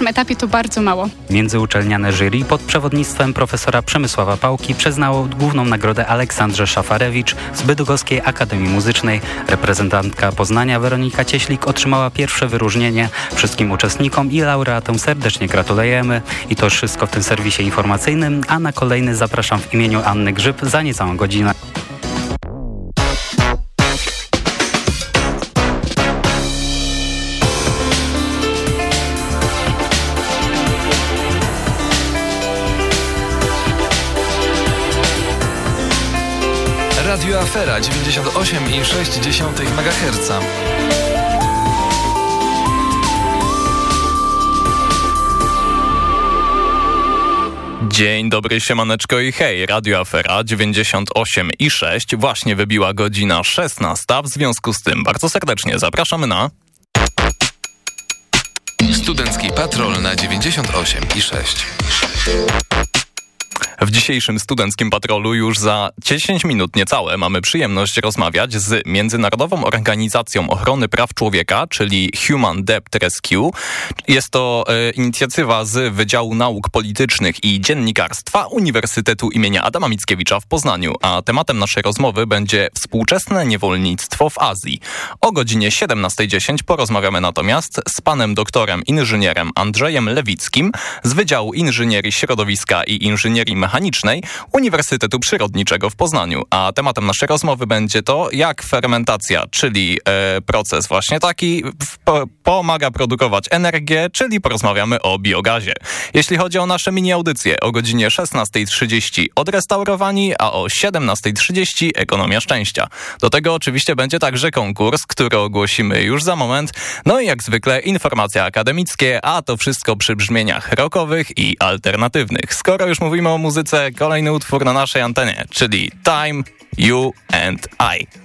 pierwszym etapie to bardzo mało. Międzyuczelniane jury pod przewodnictwem profesora Przemysława Pałki przyznało główną nagrodę Aleksandrze Szafarewicz z Bydgoskiej Akademii Muzycznej. Reprezentantka Poznania Weronika Cieślik otrzymała pierwsze wyróżnienie. Wszystkim uczestnikom i laureatom serdecznie gratulujemy. I to wszystko w tym serwisie informacyjnym, a na kolejny zapraszam w imieniu Anny Grzyb za niecałą godzinę. Afera 98,6 MHz. Dzień dobry, siemaneczko i hej, Radio Afera 98 i 6, właśnie wybiła godzina 16, w związku z tym bardzo serdecznie zapraszamy na... Studencki Patrol na 98 i 6. W dzisiejszym studenckim patrolu już za 10 minut niecałe mamy przyjemność rozmawiać z Międzynarodową Organizacją Ochrony Praw Człowieka, czyli Human Debt Rescue. Jest to e, inicjatywa z Wydziału Nauk Politycznych i Dziennikarstwa Uniwersytetu imienia Adama Mickiewicza w Poznaniu, a tematem naszej rozmowy będzie współczesne niewolnictwo w Azji. O godzinie 17.10 porozmawiamy natomiast z panem doktorem inżynierem Andrzejem Lewickim z Wydziału Inżynierii Środowiska i Inżynierii Mechanicznej Uniwersytetu Przyrodniczego w Poznaniu. A tematem naszej rozmowy będzie to, jak fermentacja, czyli e, proces właśnie taki, w, pomaga produkować energię, czyli porozmawiamy o biogazie. Jeśli chodzi o nasze mini-audycje, o godzinie 16.30 odrestaurowani, a o 17.30 ekonomia szczęścia. Do tego oczywiście będzie także konkurs, który ogłosimy już za moment. No i jak zwykle informacje akademickie, a to wszystko przy brzmieniach rockowych i alternatywnych. Skoro już mówimy o muzyce, muzyce kolejny utwór na naszej antenie, czyli Time, You and I.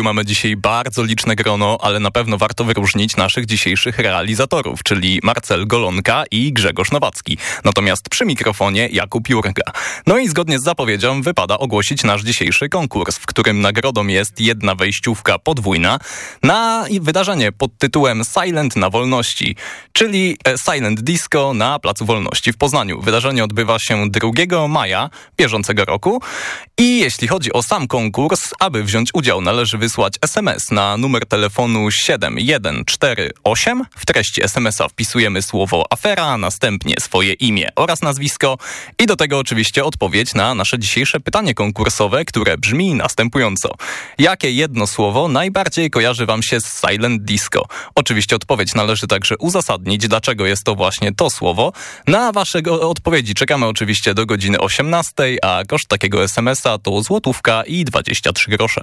studiu mamy dzisiaj bardzo liczne grono, ale na pewno warto wyróżnić naszych dzisiejszych realizatorów, czyli Marcel Golonka i Grzegorz Nowacki. Natomiast przy mikrofonie Jakub Jurga. No i zgodnie z zapowiedzią wypada ogłosić nasz dzisiejszy konkurs, w którym nagrodą jest jedna wejściówka podwójna na wydarzenie pod tytułem Silent na Wolności, czyli e, Silent Disco na Placu Wolności w Poznaniu. Wydarzenie odbywa się 2 maja bieżącego roku i jeśli chodzi o sam konkurs, aby wziąć udział należy wysłać SMS na numer telefonu 7148. W treści SMS-a wpisujemy słowo afera, następnie swoje imię oraz nazwisko i do tego oczywiście odpowiedź na nasze dzisiejsze pytanie konkursowe, które brzmi następująco. Jakie jedno słowo najbardziej kojarzy wam się z Silent Disco? Oczywiście odpowiedź należy także uzasadnić, dlaczego jest to właśnie to słowo. Na wasze odpowiedzi czekamy oczywiście do godziny 18, a koszt takiego SMS-a to złotówka i 23 grosze.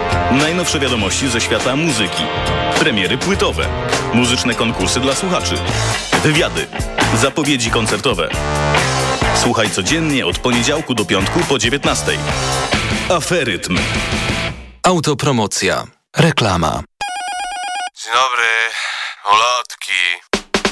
Najnowsze wiadomości ze świata muzyki. Premiery płytowe. Muzyczne konkursy dla słuchaczy. Wywiady. Zapowiedzi koncertowe. Słuchaj codziennie od poniedziałku do piątku po 19. Aferytm. Autopromocja. Reklama. Dzień dobry. Ulotki.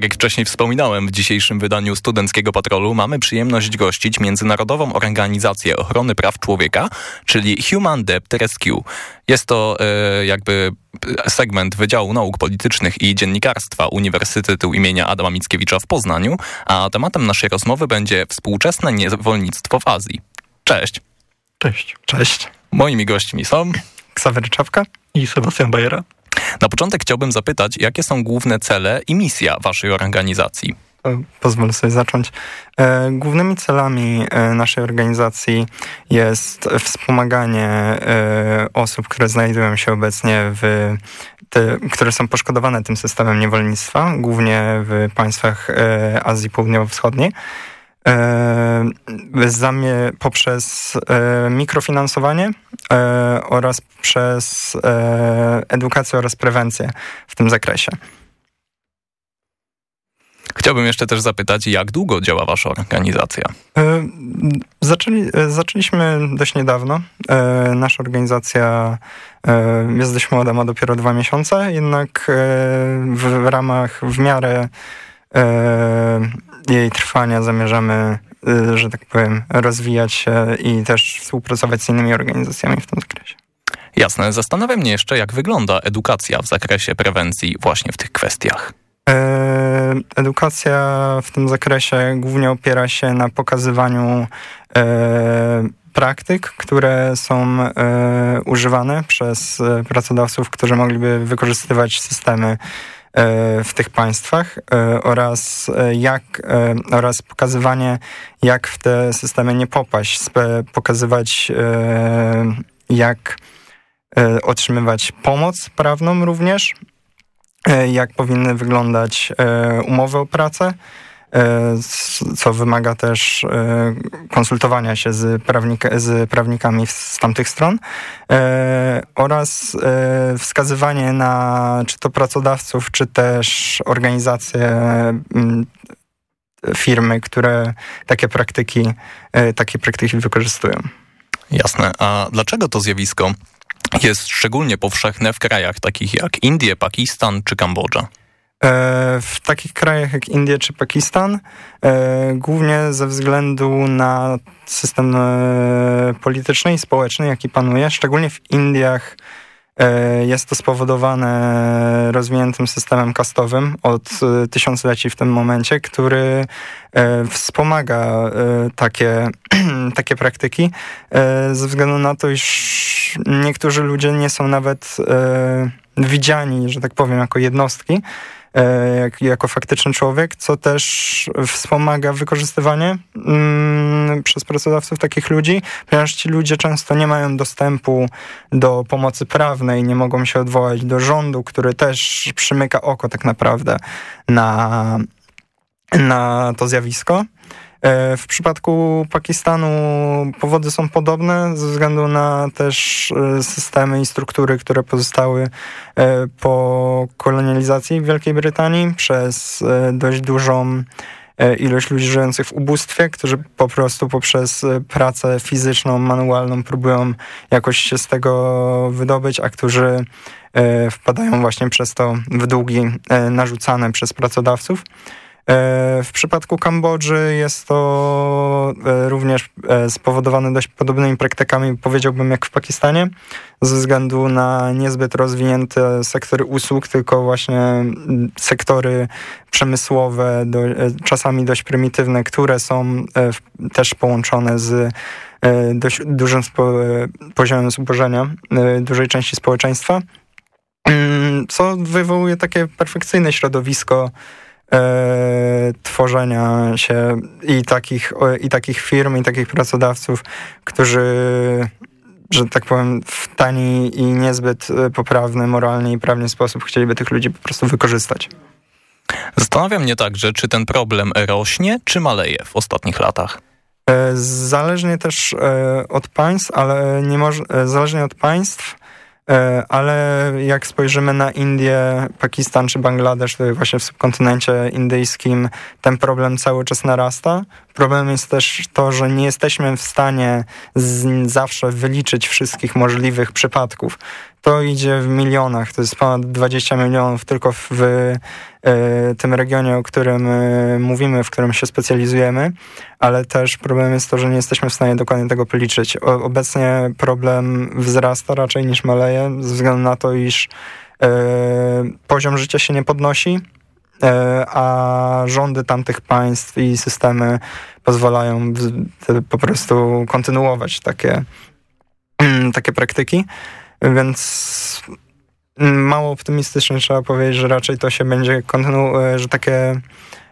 Tak jak wcześniej wspominałem, w dzisiejszym wydaniu Studenckiego Patrolu mamy przyjemność gościć Międzynarodową Organizację Ochrony Praw Człowieka, czyli Human Debt Rescue. Jest to e, jakby segment Wydziału Nauk Politycznych i Dziennikarstwa Uniwersytetu imienia Adama Mickiewicza w Poznaniu, a tematem naszej rozmowy będzie współczesne niewolnictwo w Azji. Cześć. Cześć. Cześć. Moimi gośćmi są Ksawery Czapka i Sebastian Bajera. Na początek chciałbym zapytać, jakie są główne cele i misja waszej organizacji? E, Pozwolę sobie zacząć. E, Głównymi celami e, naszej organizacji jest wspomaganie osób, które znajdują się obecnie w te, które są poszkodowane tym systemem niewolnictwa, głównie w państwach Azji Południowo-Wschodniej. E, zamie, poprzez e, mikrofinansowanie e, oraz przez edukację oraz prewencję w tym zakresie. Chciałbym jeszcze też zapytać, jak długo działa wasza organizacja? Zaczęli, zaczęliśmy dość niedawno. Nasza organizacja jest dość młoda, ma dopiero dwa miesiące, jednak w, ramach w miarę jej trwania zamierzamy, e, że tak powiem, rozwijać się i też współpracować z innymi organizacjami w tym zakresie. Jasne, zastanawia mnie jeszcze, jak wygląda edukacja w zakresie prewencji właśnie w tych kwestiach. E, Edukacja w tym zakresie głównie opiera się na pokazywaniu praktyk, które są używane przez pracodawców, którzy mogliby wykorzystywać systemy w tych państwach e, oraz e, jak e, oraz pokazywanie jak w te systemy nie popaść, pokazywać e, jak e, otrzymywać pomoc prawną również e, jak powinny wyglądać e, umowy o pracę, e, co wymaga też e, konsultowania się z, prawnik, z prawnikami z tamtych stron e, oraz e, wskazywanie na czy to pracodawców, czy też organizacje, mm, firmy, które takie praktyki, e, takie praktyki wykorzystują. Jasne, a dlaczego to zjawisko jest szczególnie powszechne w krajach takich jak Indie, Pakistan czy Kambodża? E, W takich krajach jak Indie czy Pakistan, e, głównie ze względu na system e, polityczny i społeczny, jaki panuje, szczególnie w Indiach jest to spowodowane rozwiniętym systemem kastowym od tysiącleci w tym momencie, który wspomaga takie, takie praktyki ze względu na to, iż niektórzy ludzie nie są nawet widziani, że tak powiem, jako jednostki, jak, jako faktyczny człowiek, co też wspomaga wykorzystywanie mm, przez pracodawców takich ludzi, ponieważ ci ludzie często nie mają dostępu do pomocy prawnej, nie mogą się odwołać do rządu, który też przymyka oko tak naprawdę na, na to zjawisko. E, W przypadku Pakistanu powody są podobne ze względu na też e, systemy i struktury, które pozostały e, po kolonializacji Wielkiej Brytanii przez dość dużą ilość ludzi żyjących w ubóstwie, którzy po prostu poprzez pracę fizyczną, manualną próbują jakoś się z tego wydobyć, a którzy wpadają właśnie przez to w długi narzucane przez pracodawców. E, W przypadku Kambodży jest to e, również e, spowodowane dość podobnymi praktykami, powiedziałbym, jak w Pakistanie, ze względu na niezbyt rozwinięte sektory usług, tylko właśnie mm, sektory przemysłowe, czasami dość prymitywne, które są też połączone z dość dużym poziomem zubożenia dużej części społeczeństwa, Mm, co wywołuje takie perfekcyjne środowisko e, tworzenia się i takich, i takich firm, i takich pracodawców, którzy, że tak powiem, w tani i niezbyt e, poprawny moralnie i prawnie sposób chcieliby tych ludzi po prostu wykorzystać. Zastanawia mnie także, czy ten problem rośnie, czy maleje w ostatnich latach. E, Zależnie też e, od państw, ale nie zależnie od państw, ale jak spojrzymy na Indię, Pakistan czy Bangladesz, właśnie w subkontynencie indyjskim ten problem cały czas narasta. Problem jest też to, że nie jesteśmy w stanie zawsze wyliczyć wszystkich możliwych przypadków. To idzie w milionach. To jest ponad 20 milionów tylko w, w e, tym regionie, o którym e, mówimy, w którym się specjalizujemy, ale też problem jest to, że nie jesteśmy w stanie dokładnie tego policzyć. Obecnie problem wzrasta raczej niż maleje, ze względu na to, iż e, poziom życia się nie podnosi, a rządy tamtych państw i systemy pozwalają po prostu kontynuować takie, takie praktyki. Więc mało optymistycznie trzeba powiedzieć, że raczej to się będzie kontynu- że takie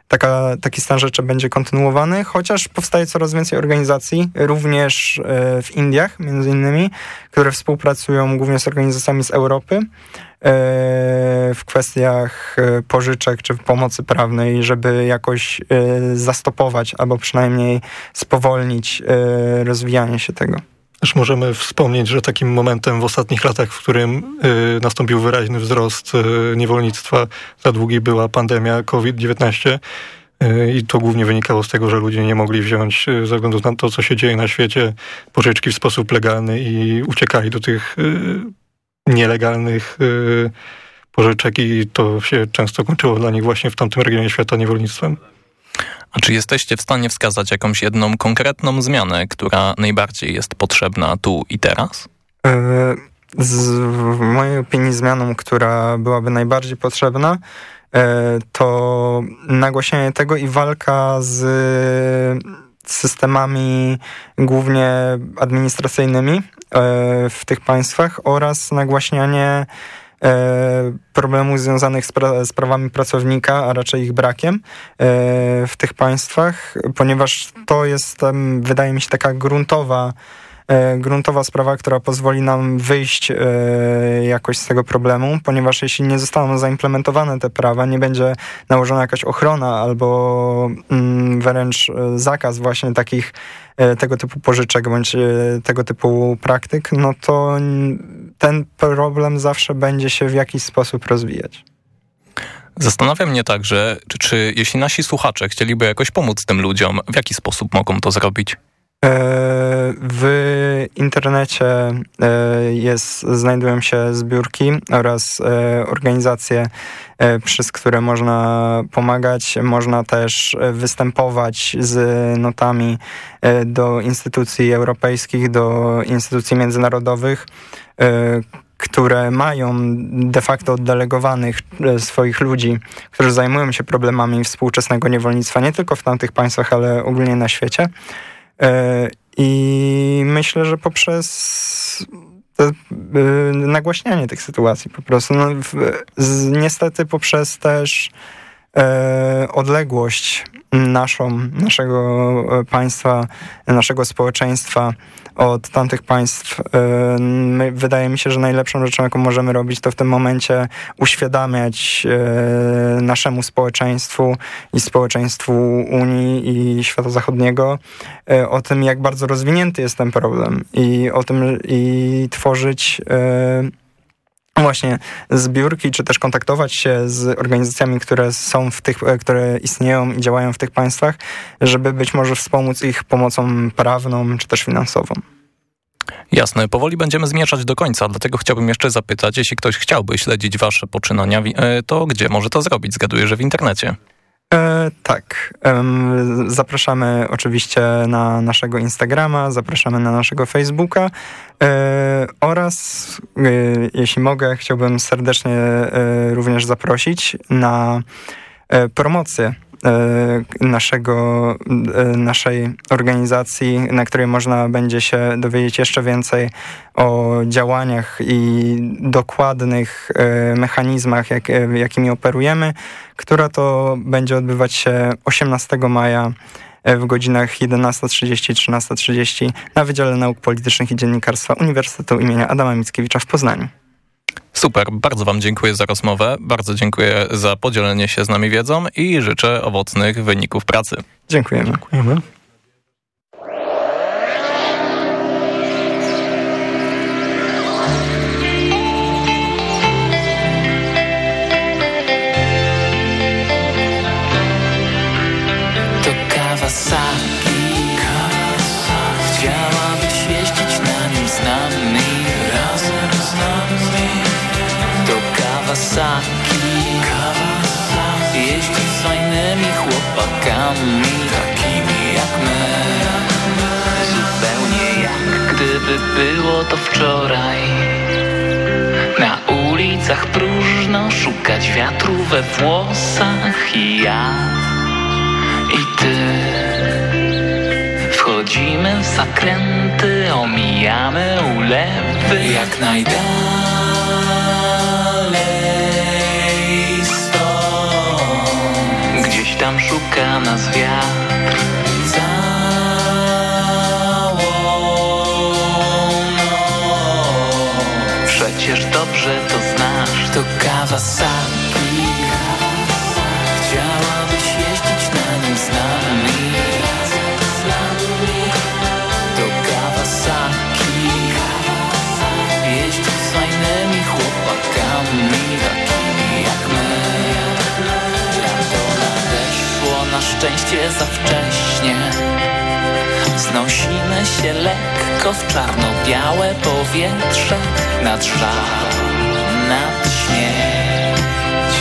taka, taki stan rzeczy będzie kontynuowany, chociaż powstaje coraz więcej organizacji, również e, w Indiach między innymi, które współpracują głównie z organizacjami z Europy e, w kwestiach e, pożyczek czy pomocy prawnej, żeby jakoś zastopować albo przynajmniej spowolnić rozwijanie się tego. Też możemy wspomnieć, że takim momentem w ostatnich latach, w którym y, nastąpił wyraźny wzrost y, niewolnictwa, za długi była pandemia COVID-19 y, i to głównie wynikało z tego, że ludzie nie mogli wziąć y, ze względu na to, co się dzieje na świecie, pożyczki w sposób legalny i uciekali do tych y, nielegalnych y, pożyczek i to się często kończyło dla nich właśnie w tamtym regionie świata niewolnictwem. A czy jesteście w stanie wskazać jakąś jedną konkretną zmianę, która najbardziej jest potrzebna tu i teraz? E, z, w mojej opinii zmianą, która byłaby najbardziej potrzebna, e, to nagłaśnianie tego i walka z systemami głównie administracyjnymi e, w tych państwach oraz nagłaśnianie problemów związanych z, pra z, prawami pracownika, a raczej ich brakiem e, w tych państwach, ponieważ to jest, wydaje mi się, taka gruntowa E, gruntowa sprawa, która pozwoli nam wyjść e, jakoś z tego problemu, ponieważ jeśli nie zostaną zaimplementowane te prawa, nie będzie nałożona jakaś ochrona albo mm, wręcz e, zakaz właśnie takich tego typu pożyczek bądź tego typu praktyk, no to ten problem zawsze będzie się w jakiś sposób rozwijać. Zastanawia mnie także, czy, czy jeśli nasi słuchacze chcieliby jakoś pomóc tym ludziom, w jaki sposób mogą to zrobić? E, w internecie e, jest, znajdują się zbiórki oraz e, organizacje, przez które można pomagać. Można też występować z notami do instytucji europejskich, do instytucji międzynarodowych, które mają de facto oddelegowanych swoich ludzi, którzy zajmują się problemami współczesnego niewolnictwa nie tylko w tamtych państwach, ale ogólnie na świecie. E, I myślę, że poprzez e, nagłaśnianie tych sytuacji po prostu. No, niestety poprzez też e, odległość naszą, naszego państwa, naszego społeczeństwa od tamtych państw. My, wydaje mi się, że najlepszą rzeczą, jaką możemy robić, to w tym momencie uświadamiać naszemu społeczeństwu i społeczeństwu Unii i świata zachodniego o tym, jak bardzo rozwinięty jest ten problem i o tym i tworzyć właśnie zbiórki, czy też kontaktować się z organizacjami, które są w tych, które istnieją i działają w tych państwach, żeby być może wspomóc ich pomocą prawną, czy też finansową. Jasne, powoli będziemy zmierzać do końca, dlatego chciałbym jeszcze zapytać, jeśli ktoś chciałby śledzić wasze poczynania, e, to gdzie może to zrobić? Zgaduję, że w internecie. E, tak. E, zapraszamy oczywiście na naszego Instagrama, zapraszamy na naszego Facebooka e, oraz, e, jeśli mogę, chciałbym serdecznie e, również zaprosić na e, promocję naszego, naszej organizacji, na której można będzie się dowiedzieć jeszcze więcej o działaniach i dokładnych mechanizmach, jak, jakimi operujemy która to będzie odbywać się 18 maja e, w godzinach 11.30 13.30 na Wydziale Nauk Politycznych i Dziennikarstwa Uniwersytetu im. Adama Mickiewicza w Poznaniu. Super, bardzo Wam dziękuję za rozmowę, bardzo dziękuję za podzielenie się z nami wiedzą i życzę owocnych wyników pracy. Dziękujemy. Dziękujemy. Jakby było to wczoraj. Na ulicach próżno szukać wiatru we włosach I ja. I ty. Wchodzimy w zakręty, omijamy ulewy Jak najdalej stąd. Gdzieś tam szuka nas wiatr może to znasz. To Kawasaki. Chciałabyś jeździć na nim z nami. To Kawasaki. Jeździć z fajnymi chłopakami. Takimi jak my. Lato nadeszło na szczęście za wcześnie. Znosimy się lekko w czarno-białe powietrze nad żar nad śmierć.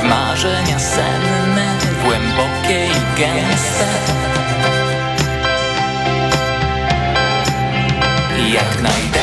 W marzenia senne, głębokie i gęste. Jak najdę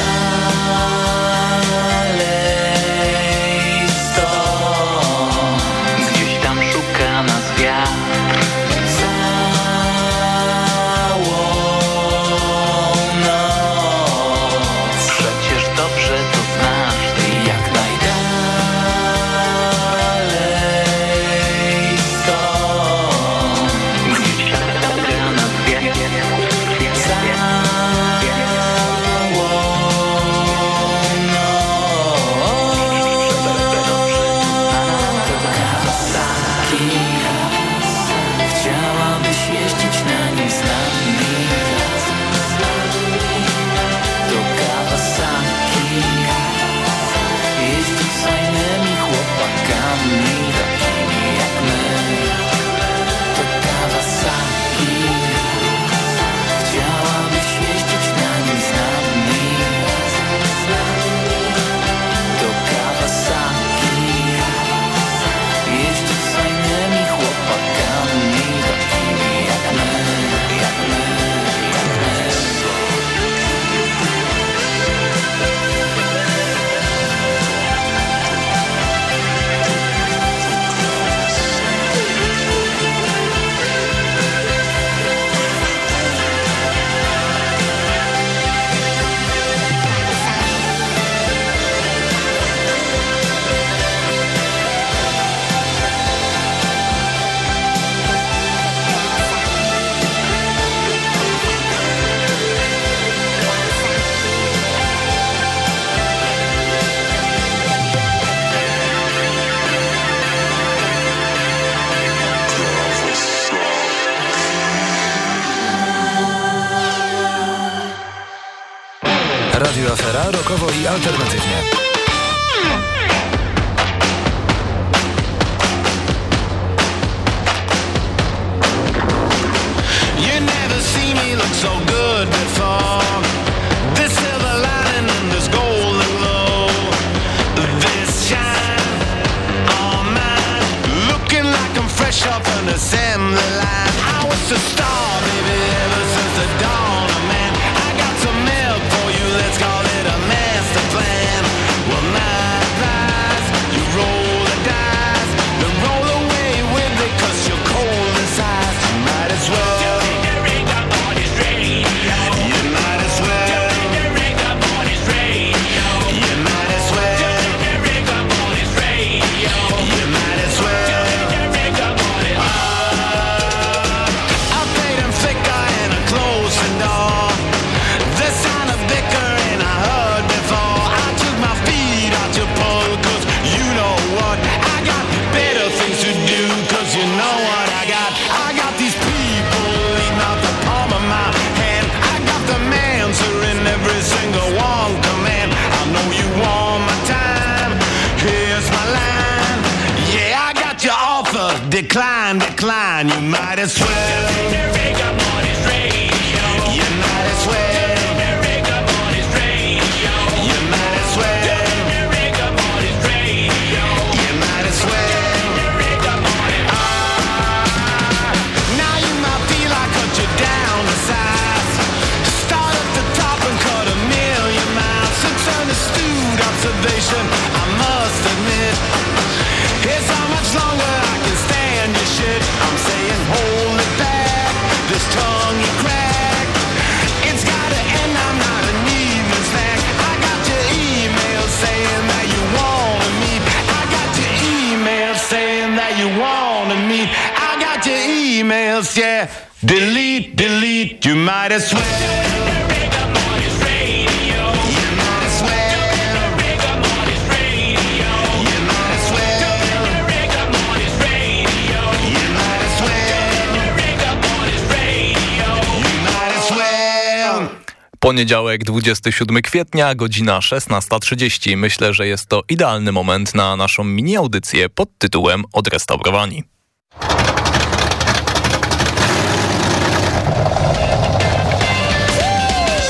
Poniedziałek, 27 kwietnia, godzina 16.30. Myślę, że jest to idealny moment na naszą mini audycję pod tytułem Odrestaurowani.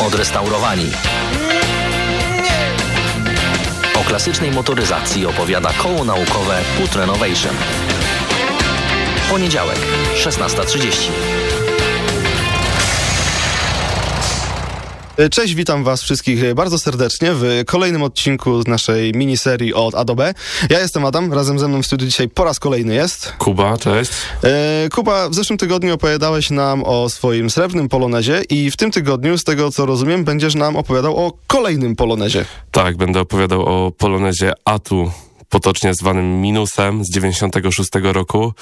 Odrestaurowani. O klasycznej motoryzacji opowiada koło naukowe Put Renovation. Poniedziałek, 16.30. Cześć, witam was wszystkich bardzo serdecznie w kolejnym odcinku z naszej miniserii od A do B. Ja jestem Adam, razem ze mną w studiu dzisiaj po raz kolejny jest... Kuba, cześć. E, Kuba, w zeszłym tygodniu opowiadałeś nam o swoim srebrnym polonezie i w tym tygodniu, z tego co rozumiem, będziesz nam opowiadał o kolejnym polonezie. Tak, będę opowiadał o polonezie Atu, potocznie zwanym Minusem z 96 roku.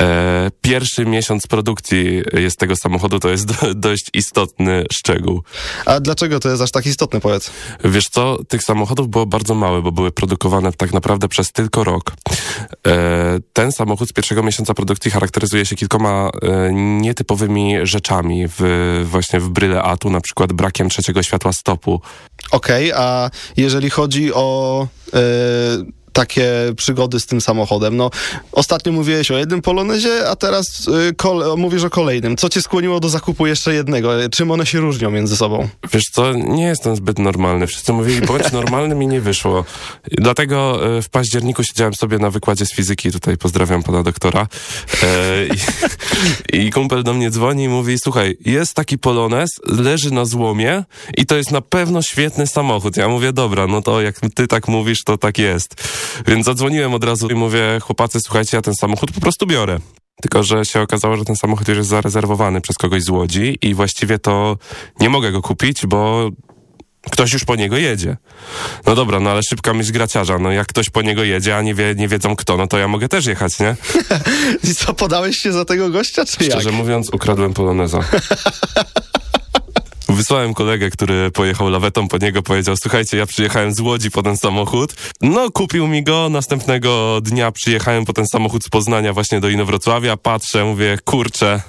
E, pierwszy miesiąc produkcji jest tego samochodu, to jest do, dość istotny szczegół. A dlaczego to jest aż tak istotne, powiedz? Wiesz co, tych samochodów było bardzo mało, bo były produkowane tak naprawdę przez tylko rok. E, ten samochód z pierwszego miesiąca produkcji charakteryzuje się kilkoma e, nietypowymi rzeczami w, właśnie w bryle Atu, na przykład brakiem trzeciego światła stopu. Okej, a jeżeli chodzi o... E, takie przygody z tym samochodem. No, ostatnio mówiłeś o jednym Polonezie, a teraz y, kole, mówisz o kolejnym. Co cię skłoniło do zakupu jeszcze jednego? Czym one się różnią między sobą? Wiesz co, nie jestem zbyt normalny. Wszyscy mówili, bądź normalnym i nie wyszło. Dlatego e, w październiku siedziałem sobie na wykładzie z fizyki, tutaj pozdrawiam pana doktora. I, I kumpel do mnie dzwoni i mówi, słuchaj, jest taki Polonez, leży na złomie i to jest na pewno świetny samochód. Ja mówię, dobra, no to jak ty tak mówisz, to tak jest. Więc zadzwoniłem od razu i mówię, chłopacy, słuchajcie, ja ten samochód po prostu biorę. Tylko, że się okazało, że ten samochód już jest zarezerwowany przez kogoś z Łodzi i właściwie to nie mogę go kupić, bo ktoś już po niego jedzie. No dobra, no ale szybka myśl graciarza. No jak ktoś po niego jedzie, a nie, wie, nie wiedzą kto, no to ja mogę też jechać, nie? I co, podałeś się za tego gościa, czy Szczerze jak? mówiąc, ukradłem poloneza. Wysłałem kolegę, który pojechał lawetą po niego, powiedział, słuchajcie, ja przyjechałem z Łodzi po ten samochód. No, kupił mi go, następnego dnia przyjechałem po ten samochód z Poznania właśnie do Inowrocławia, patrzę, mówię, kurczę,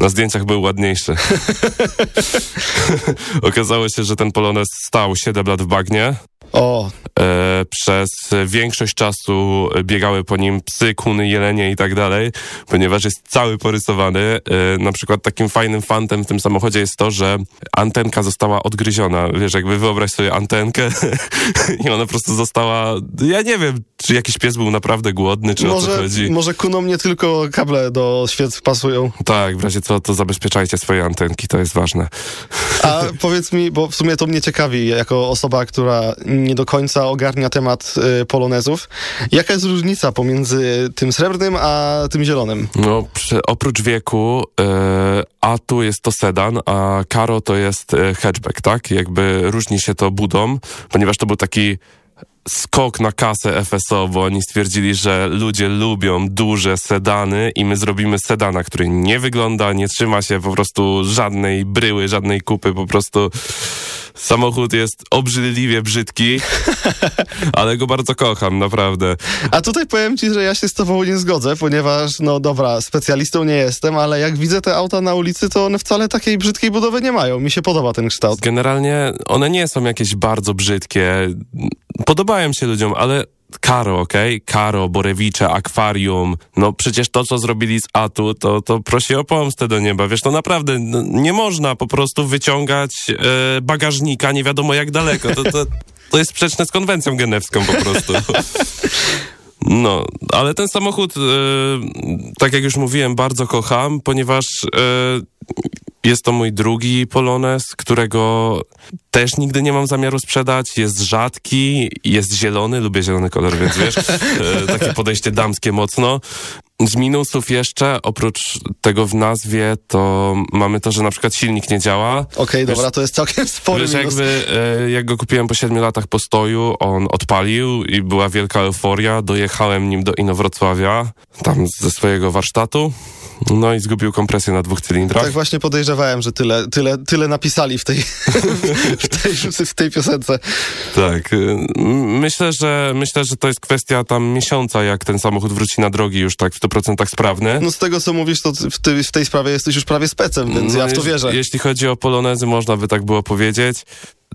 na zdjęciach był ładniejszy. Okazało się, że ten Polonez stał 7 lat w bagnie. O. E, przez większość czasu biegały po nim psy, kuny, jelenie i tak dalej, ponieważ jest cały porysowany. E, na przykład takim fajnym fantem w tym samochodzie jest to, że antenka została odgryziona. Wiesz, jakby wyobraź sobie antenkę i ona po prostu została... Ja nie wiem, czy jakiś pies był naprawdę głodny, czy o co Może, chodzi. może kunom nie tylko kable do świec pasują. Tak, w razie co, to zabezpieczajcie swoje antenki, to jest ważne. A powiedz mi, bo w sumie to mnie ciekawi, jako osoba, która nie do końca ogarnia temat y, polonezów, jaka jest różnica pomiędzy tym srebrnym a tym zielonym? No, oprócz wieku, e, a tu jest to sedan, a Karo to jest e, hatchback, tak? Jakby różni się to budą, ponieważ to był taki skok na kasę FSO, bo oni stwierdzili, że ludzie lubią duże sedany i my zrobimy sedana, który nie wygląda, nie trzyma się po prostu żadnej bryły, żadnej kupy, po prostu samochód jest obrzydliwie brzydki, ale go bardzo kocham, naprawdę. A tutaj powiem ci, że ja się z tobą nie zgodzę, ponieważ, no dobra, specjalistą nie jestem, ale jak widzę te auta na ulicy, to one wcale takiej brzydkiej budowy nie mają. Mi się podoba ten kształt. Generalnie one nie są jakieś bardzo brzydkie. Podobają się ludziom, ale Karo, okej? Karo, Borewicze, Akwarium. No przecież to, co zrobili z Atu, to, to prosi o pomstę do nieba. Wiesz, to naprawdę no, nie można po prostu wyciągać e, bagażnika nie wiadomo jak daleko. To, to, to jest sprzeczne z konwencją genewską po prostu. No, ale ten samochód, e, tak jak już mówiłem, bardzo kocham, ponieważ e, Jest to mój drugi Polones, którego też nigdy nie mam zamiaru sprzedać. Jest rzadki, jest zielony, lubię zielony kolor, więc wiesz, e, takie podejście damskie mocno. Z minusów jeszcze, oprócz tego w nazwie, to mamy to, że na przykład silnik nie działa. Okej, Wiesz, dobra, to jest całkiem spory Wiesz, minus. jakby, e, jak go kupiłem po siedmiu latach postoju, on odpalił i była wielka euforia. Dojechałem nim do Inowrocławia, tam ze swojego warsztatu. No i zgubił kompresję na dwóch cylindrach. Tak właśnie podejrzewałem, że tyle, tyle, tyle napisali w tej, w tej, w tej piosence. Tak. y, Myślę, że myślę, że to jest kwestia tam miesiąca, jak ten samochód wróci na drogi już tak w 100% sprawny. No z tego, co mówisz, to w, ty, w tej sprawie jesteś już prawie specem, więc No, ja w to wierzę. Jeśli chodzi o polonezy, można by tak było powiedzieć.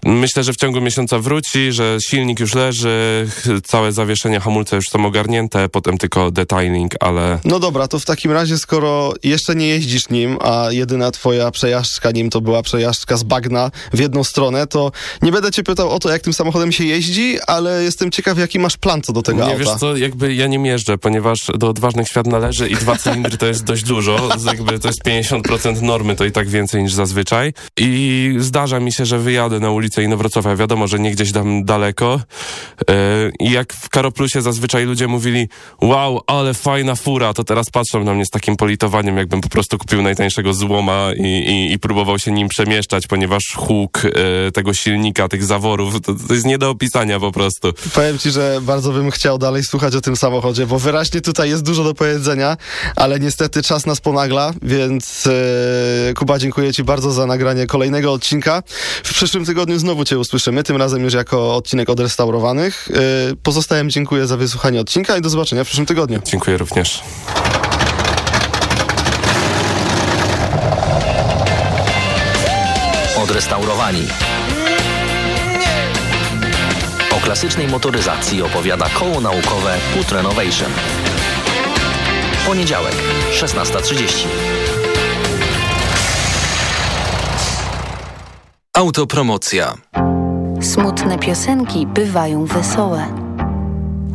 Myślę, że w ciągu miesiąca wróci, że silnik już leży, całe zawieszenia hamulce już są ogarnięte, potem tylko detailing, ale No dobra, to w takim razie, skoro jeszcze nie jeździsz nim, a jedyna twoja przejażdżka nim to była przejażdżka z bagna w jedną stronę, to nie będę cię pytał o to, jak tym samochodem się jeździ, ale jestem ciekaw, jaki masz plan co do tego nie auta. wiesz co, jakby ja nie jeżdżę, ponieważ do odważnych świat należy i dwa cylindry to jest dość dużo, jakby to jest 50% normy, to i tak więcej niż zazwyczaj i zdarza mi się, że wyjadę na ulicę Inowrocławia, wiadomo, że nie gdzieś tam daleko yy, i jak w Karoplusie zazwyczaj ludzie mówili wow, ale fajna fura, to teraz patrzą na mnie z takim politowaniem, jakbym po prostu kupił najtańszego złoma i, i, i próbował się nim przemieszczać, ponieważ huk yy, tego silnika, tych zaworów, to, to jest nie do opisania po prostu. Powiem ci, że bardzo bym chciał dalej słuchać o tym samochodzie, bo wyraźnie tutaj jest dużo do powiedzenia, ale niestety czas nas ponagla, więc e, Kuba, dziękuję ci bardzo za nagranie kolejnego odcinka. W przyszłym tygodniu znowu cię usłyszymy, tym razem już jako odcinek odrestaurowanych. E, pozostałem dziękuję za wysłuchanie odcinka i do zobaczenia w przyszłym tygodniu. Dziękuję również. Odrestaurowani. O klasycznej motoryzacji opowiada koło naukowe Put Renovation. Poniedziałek, 16.30. Autopromocja. Smutne piosenki bywają wesołe.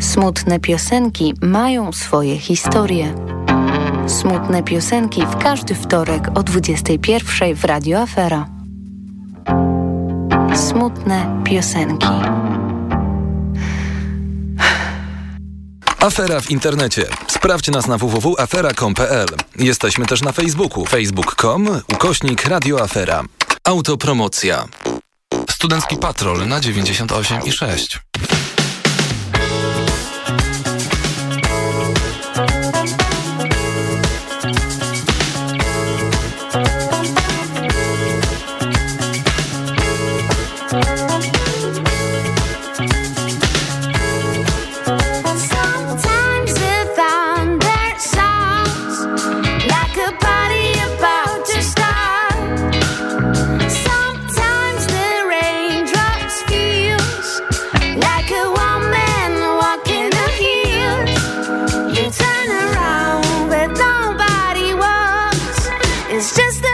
Smutne piosenki mają swoje historie. Smutne piosenki w każdy wtorek o 21 w Radio Afera. Smutne piosenki. Afera w internecie. Sprawdź nas na www.afera.com.pl. Jesteśmy też na Facebooku. facebook.com ukośnik radioafera. Autopromocja. Studencki Patrol na 98 i 6. It's just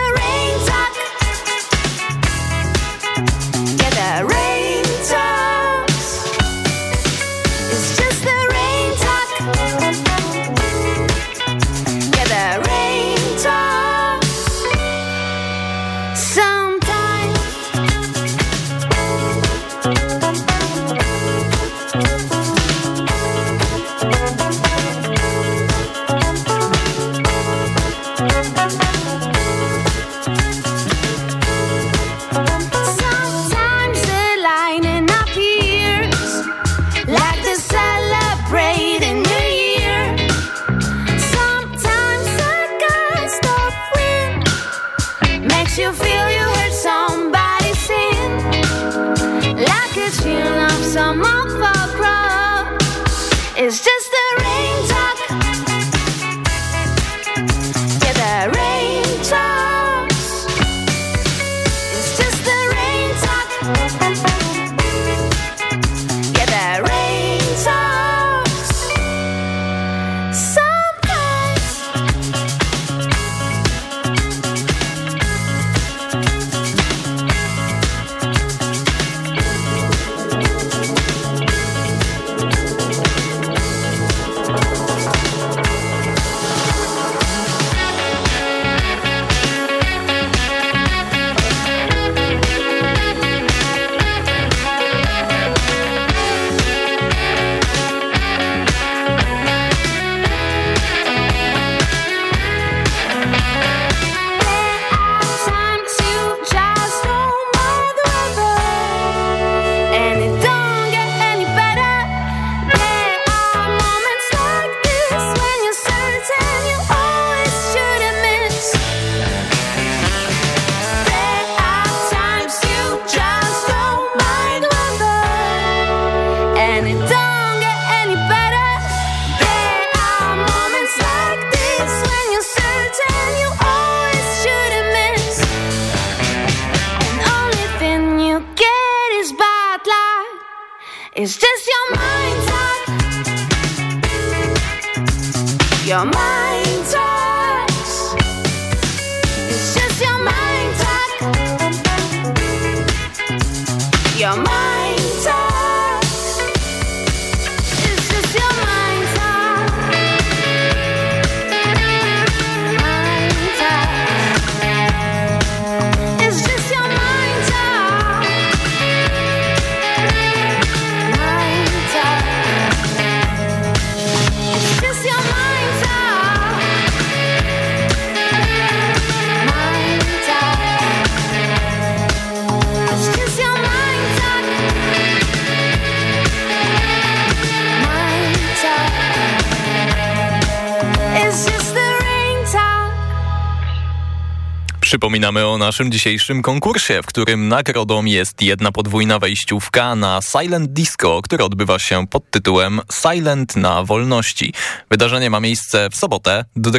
Przypominamy o naszym dzisiejszym konkursie, w którym nagrodą jest jedna podwójna wejściówka na Silent Disco, które odbywa się pod tytułem Silent na Wolności. Wydarzenie ma miejsce w sobotę 2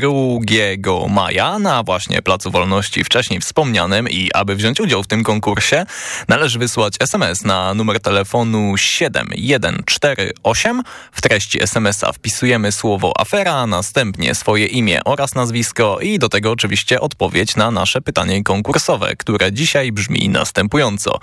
maja na właśnie Placu Wolności wcześniej wspomnianym i aby wziąć udział w tym konkursie należy wysłać SMS na numer telefonu 7148. W treści SMS-a wpisujemy słowo afera, następnie swoje imię oraz nazwisko i do tego oczywiście odpowiedź na nasze pytanie konkursowe, które dzisiaj brzmi następująco.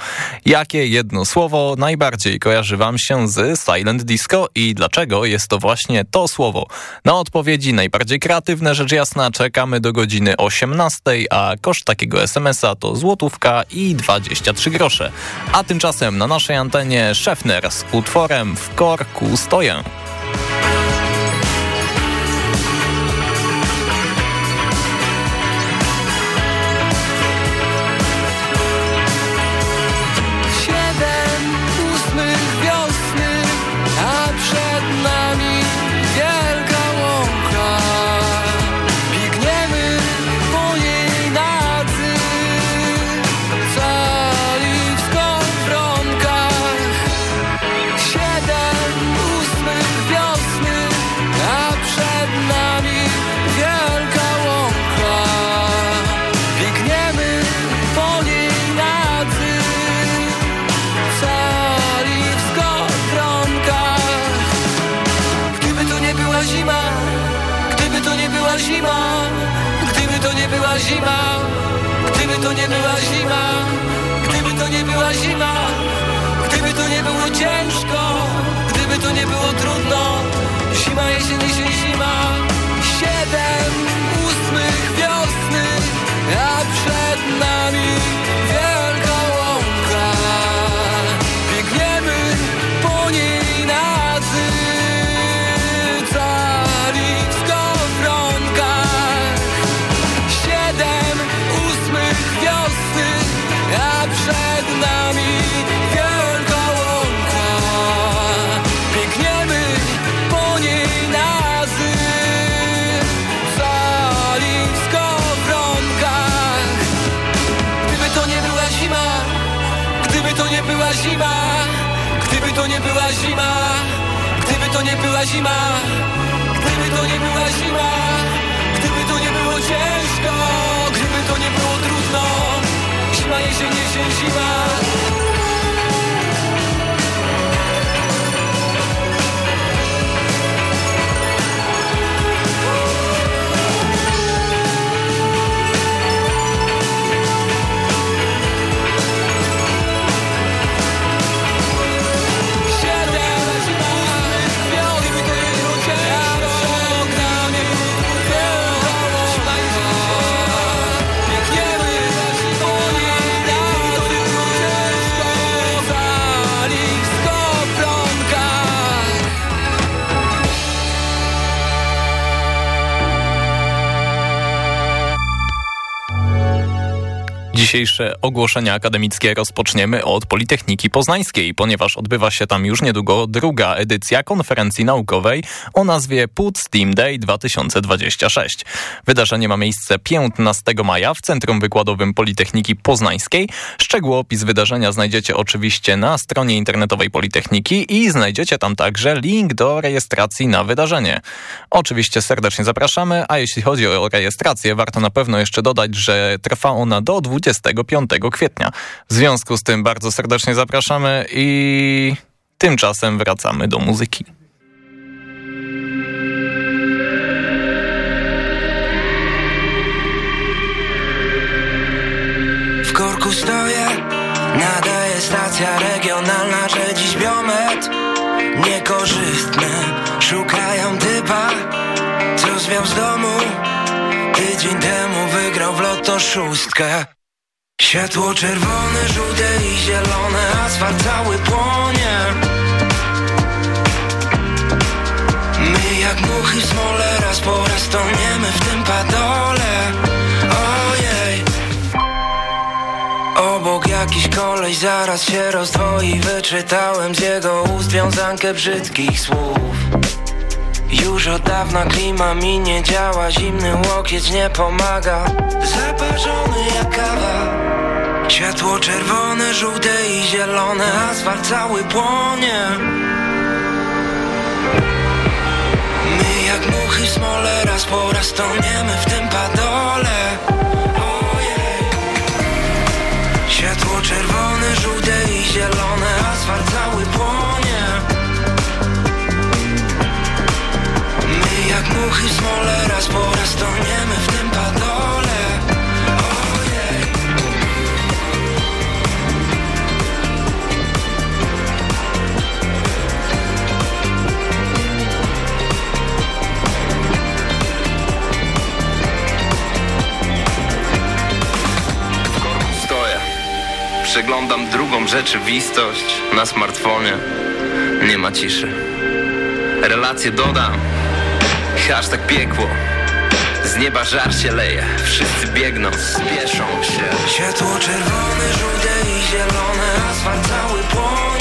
Jakie jedno słowo najbardziej kojarzy Wam się z Silent Disco i dlaczego jest to właśnie to słowo? Na odpowiedzi najbardziej kreatywne rzecz jasna czekamy do godziny 18, a koszt takiego SMS-a to złotówka i 23 grosze. A tymczasem na naszej antenie Szefner z utworem W korku stoję. To nie była zima, gdyby to nie była zima, gdyby to nie była zima, gdyby to nie było ciężko, gdyby to nie było trudno, zima, jesień, jesień, zima. Dzisiejsze ogłoszenia akademickie rozpoczniemy od Politechniki Poznańskiej, ponieważ odbywa się tam już niedługo druga edycja konferencji naukowej o nazwie Put Steam Day 2026. Wydarzenie ma miejsce 15 maja w Centrum Wykładowym Politechniki Poznańskiej. Szczegółopis wydarzenia znajdziecie oczywiście na stronie internetowej Politechniki i znajdziecie tam także link do rejestracji na wydarzenie. Oczywiście serdecznie zapraszamy, a jeśli chodzi o rejestrację, warto na pewno jeszcze dodać, że trwa ona do 25 kwietnia. W związku z tym bardzo serdecznie zapraszamy i Tymczasem wracamy do muzyki. W korku stoję, nadaje stacja regionalna, że dziś biometr niekorzystny. Szukają typa, co zwiał z domu. Tydzień temu wygrał w loto szóstkę. Światło czerwone, żółte i zielone, asfalt cały płonie. My jak muchy w smole, raz po raz toniemy w tym padole. Ojej. Obok jakiś koleś zaraz się rozdwoi Wyczytałem z jego ust wiązankę brzydkich słów Już od dawna klima mi nie działa Zimny łokieć nie pomaga. Zaparzony jak kawa. Światło czerwone, żółte i zielone Asfalt cały płonie. My jak muchy smole Raz po raz toniemy w tym padole. Światło czerwone, żółte i zielone Asfalt cały Muchy w smole Raz po raz toniemy w tym padole Ojej. Stoję. Przeglądam drugą rzeczywistość na smartfonie. Nie ma ciszy. Relacje dodam. Hashtag piekło. Z nieba żar się leje. Wszyscy biegną, spieszą się. Światło czerwone, żółte i zielone Asfalt cały płonie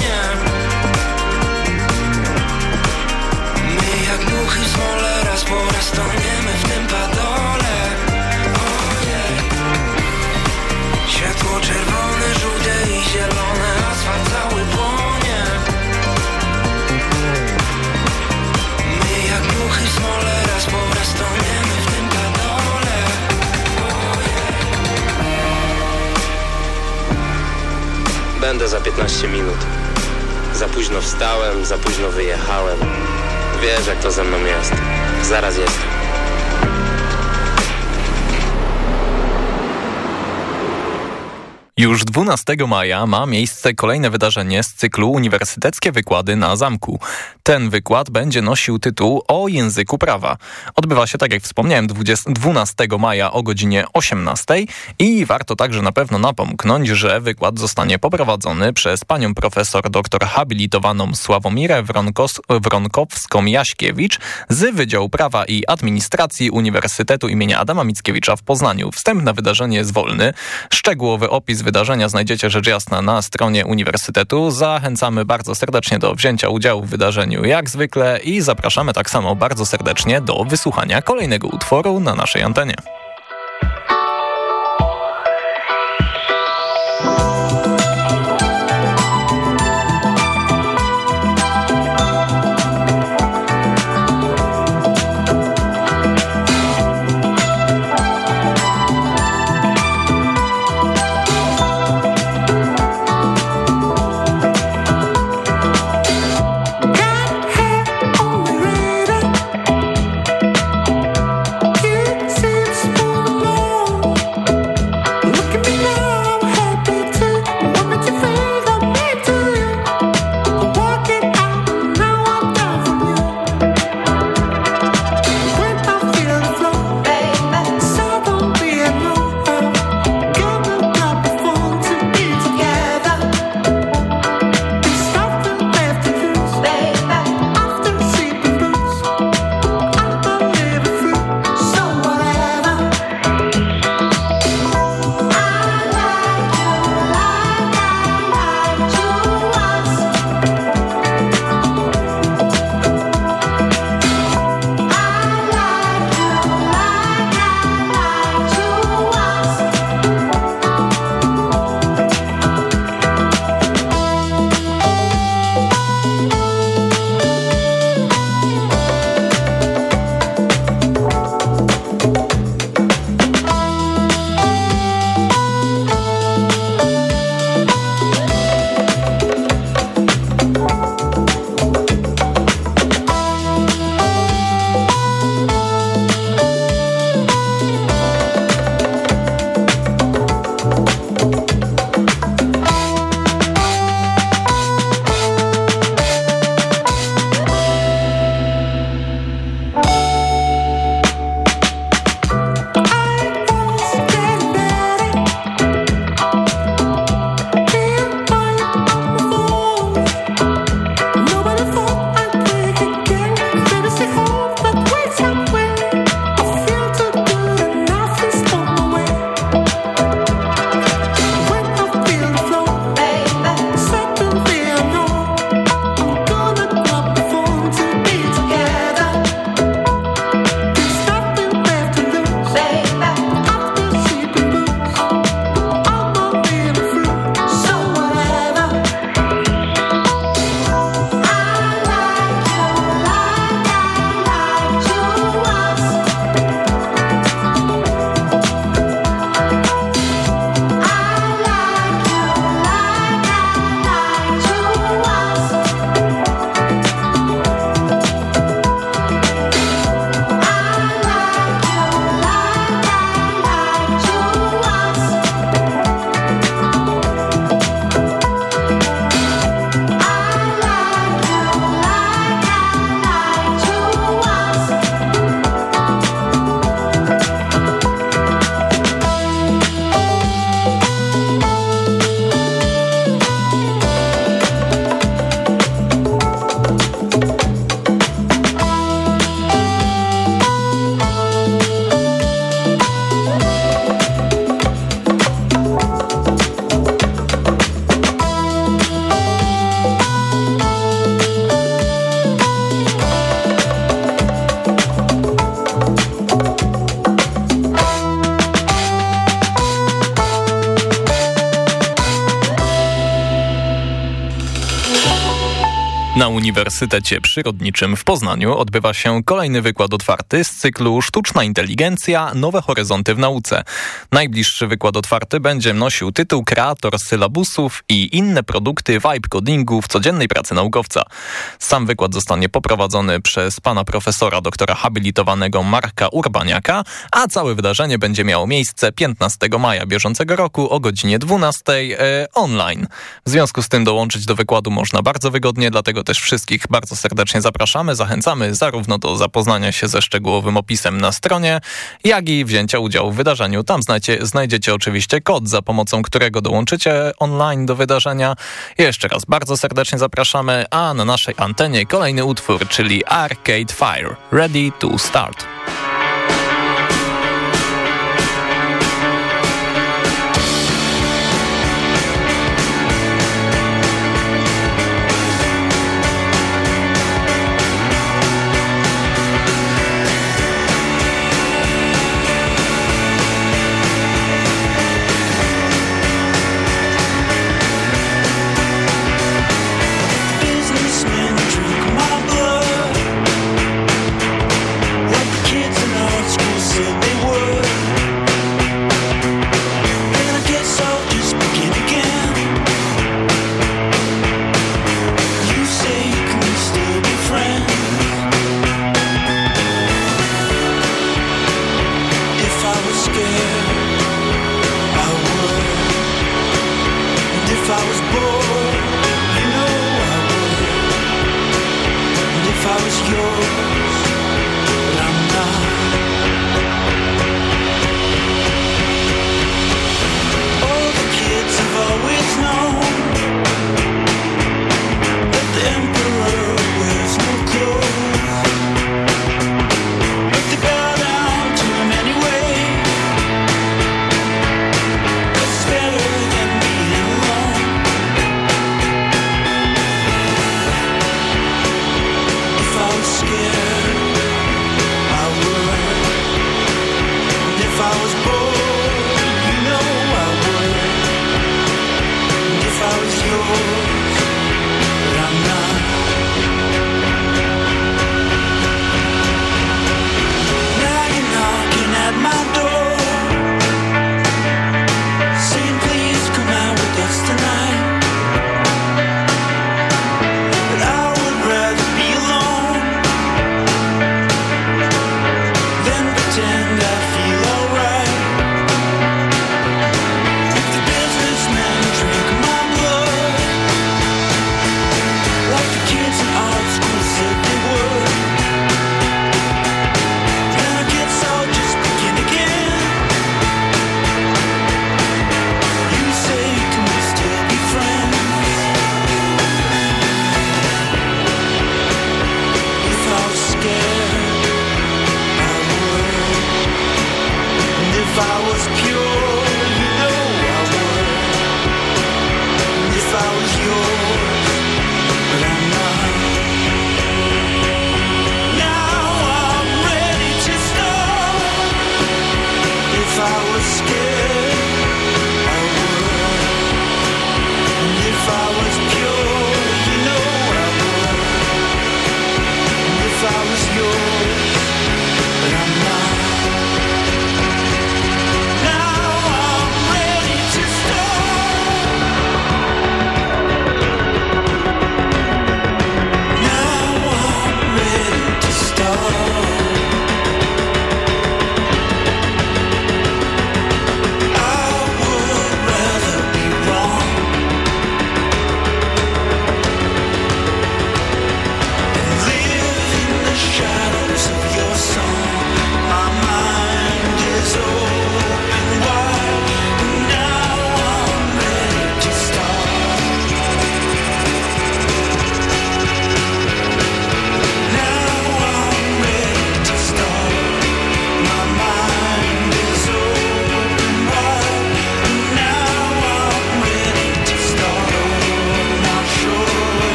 15 minut. Za późno wstałem, za późno wyjechałem. Wiesz, jak to ze mną jest. Zaraz jestem. Już 12 maja ma miejsce kolejne wydarzenie z cyklu Uniwersyteckie Wykłady na Zamku. Ten wykład będzie nosił tytuł o języku prawa. Odbywa się, tak jak wspomniałem, 20, 12 maja o godzinie 18 i warto także na pewno napomknąć, że wykład zostanie poprowadzony przez panią profesor doktor habilitowaną Sławomirę Wronkos, Wronkowską-Jaśkiewicz z Wydziału Prawa i Administracji Uniwersytetu imienia Adama Mickiewicza w Poznaniu. Wstęp na wydarzenie jest wolny. Szczegółowy opis wydarzenia znajdziecie rzecz jasna na stronie Uniwersytetu. Zachęcamy bardzo serdecznie do wzięcia udziału w wydarzeniu jak zwykle i zapraszamy tak samo bardzo serdecznie do wysłuchania kolejnego utworu na naszej antenie. Uniwersytecie Przyrodniczym w Poznaniu odbywa się kolejny wykład otwarty z cyklu Sztuczna inteligencja – nowe horyzonty w nauce. Najbliższy wykład otwarty będzie nosił tytuł Kreator sylabusów i inne produkty vibe codingu w codziennej pracy naukowca. Sam wykład zostanie poprowadzony przez pana profesora doktora habilitowanego Marka Urbaniaka, a całe wydarzenie będzie miało miejsce 15 maja bieżącego roku o godzinie 12 e, online. W związku z tym dołączyć do wykładu można bardzo wygodnie, dlatego też wszystkich bardzo serdecznie zapraszamy. Zachęcamy zarówno do zapoznania się ze szczegółowym opisem na stronie, jak i wzięcia udziału w wydarzeniu. Tam znajdziecie, znajdziecie oczywiście kod, za pomocą którego dołączycie online do wydarzenia. Jeszcze raz bardzo serdecznie zapraszamy, a na naszej antenie kolejny utwór, czyli Arcade Fire. Ready to start.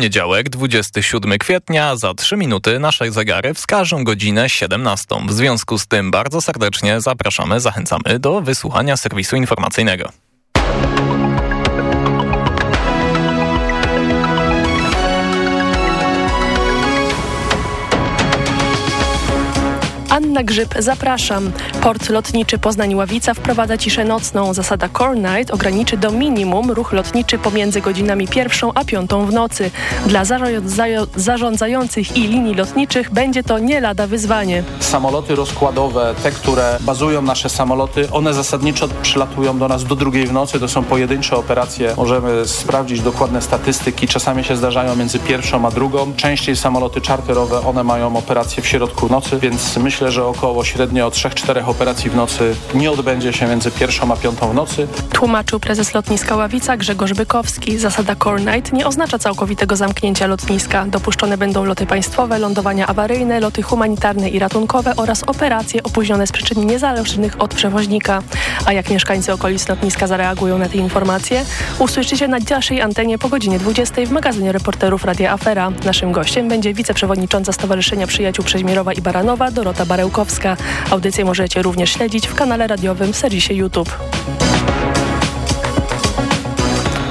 Poniedziałek, 27 kwietnia, za 3 minuty nasze zegary wskażą godzinę 17. W związku z tym bardzo serdecznie zapraszamy, zachęcamy do wysłuchania serwisu informacyjnego. Anna Grzyb, zapraszam. Port lotniczy Poznań-Ławica wprowadza ciszę nocną. Zasada Core Night ograniczy do minimum ruch lotniczy pomiędzy godzinami pierwszą a piątą w nocy. Dla zarządza- zarządzających i linii lotniczych będzie to nie lada wyzwanie. Samoloty rozkładowe, te, które bazują nasze samoloty, one zasadniczo przylatują do nas do drugiej w nocy. To są pojedyncze operacje. Możemy sprawdzić dokładne statystyki. Czasami się zdarzają między pierwszą a drugą. Częściej samoloty czarterowe, one mają operacje w środku nocy, więc myślę, że około średnio 3-4 operacji w nocy nie odbędzie się między pierwszą a piątą w nocy. Tłumaczył prezes lotniska Ławica Grzegorz Bykowski. Zasada Core Night nie oznacza całkowitego zamknięcia lotniska. Dopuszczone będą loty państwowe, lądowania awaryjne, loty humanitarne i ratunkowe oraz operacje opóźnione z przyczyn niezależnych od przewoźnika. A jak mieszkańcy okolic lotniska zareagują na te informacje? Usłyszycie na naszej antenie po godzinie 20 w magazynie reporterów Radia Afera. Naszym gościem będzie wiceprzewodnicząca Stowarzyszenia Przyjaciół Przeźmierowa i Baranowa Dorota Barełkowska. Audycję możecie również śledzić w kanale radiowym w serwisie YouTube.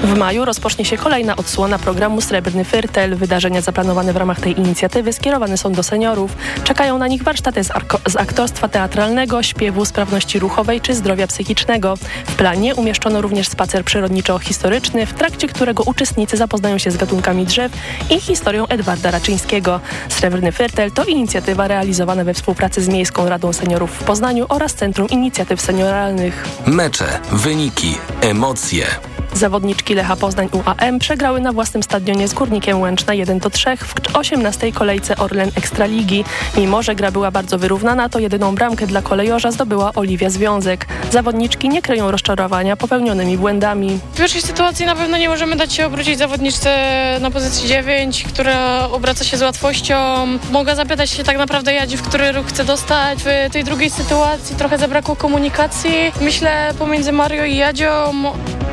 W maju rozpocznie się kolejna odsłona programu Srebrny Fyrtel. Wydarzenia zaplanowane w ramach tej inicjatywy skierowane są do seniorów. Czekają na nich warsztaty z, z aktorstwa teatralnego, śpiewu, sprawności ruchowej czy zdrowia psychicznego. W planie umieszczono również spacer przyrodniczo-historyczny, w trakcie którego uczestnicy zapoznają się z gatunkami drzew i historią Edwarda Raczyńskiego. Srebrny Fyrtel to inicjatywa realizowana we współpracy z Miejską Radą Seniorów w Poznaniu oraz Centrum Inicjatyw Senioralnych. Mecze, wyniki, emocje. Zawodniczki Lecha Poznań UAM przegrały na własnym stadionie z Górnikiem Łęczna 1-3 w 18 kolejce Orlen Ekstraligi. Mimo, że gra była bardzo wyrównana, to jedyną bramkę dla kolejorza zdobyła Oliwia Związek. Zawodniczki nie kryją rozczarowania popełnionymi błędami. W pierwszej sytuacji na pewno nie możemy dać się obrócić zawodniczce na pozycji 9, która obraca się z łatwością. Mogę zapytać się tak naprawdę Jadzi, w który ruch chce dostać. W tej drugiej sytuacji trochę zabrakło komunikacji. Myślę pomiędzy Mario i Jadzią.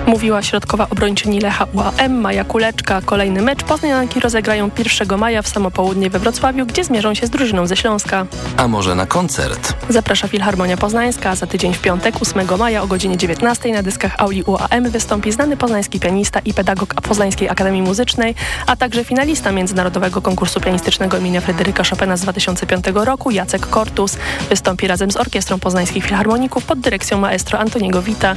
Mówiła środkowa obrończyni Lecha UAM Maja Kuleczka. Kolejny mecz Poznanianki rozegrają 1 maja w samo południe we Wrocławiu, gdzie zmierzą się z drużyną ze Śląska. A może na koncert? Zaprasza Filharmonia Poznańska. Za tydzień w piątek, 8 maja o godzinie 19 na dyskach Auli UAM wystąpi znany poznański pianista i pedagog Poznańskiej Akademii Muzycznej, a także finalista Międzynarodowego Konkursu Pianistycznego imienia Fryderyka Chopina z 2005 roku Jacek Kortus. Wystąpi razem z Orkiestrą Poznańskich Filharmoników pod dyrekcją maestro Antoniego Wita.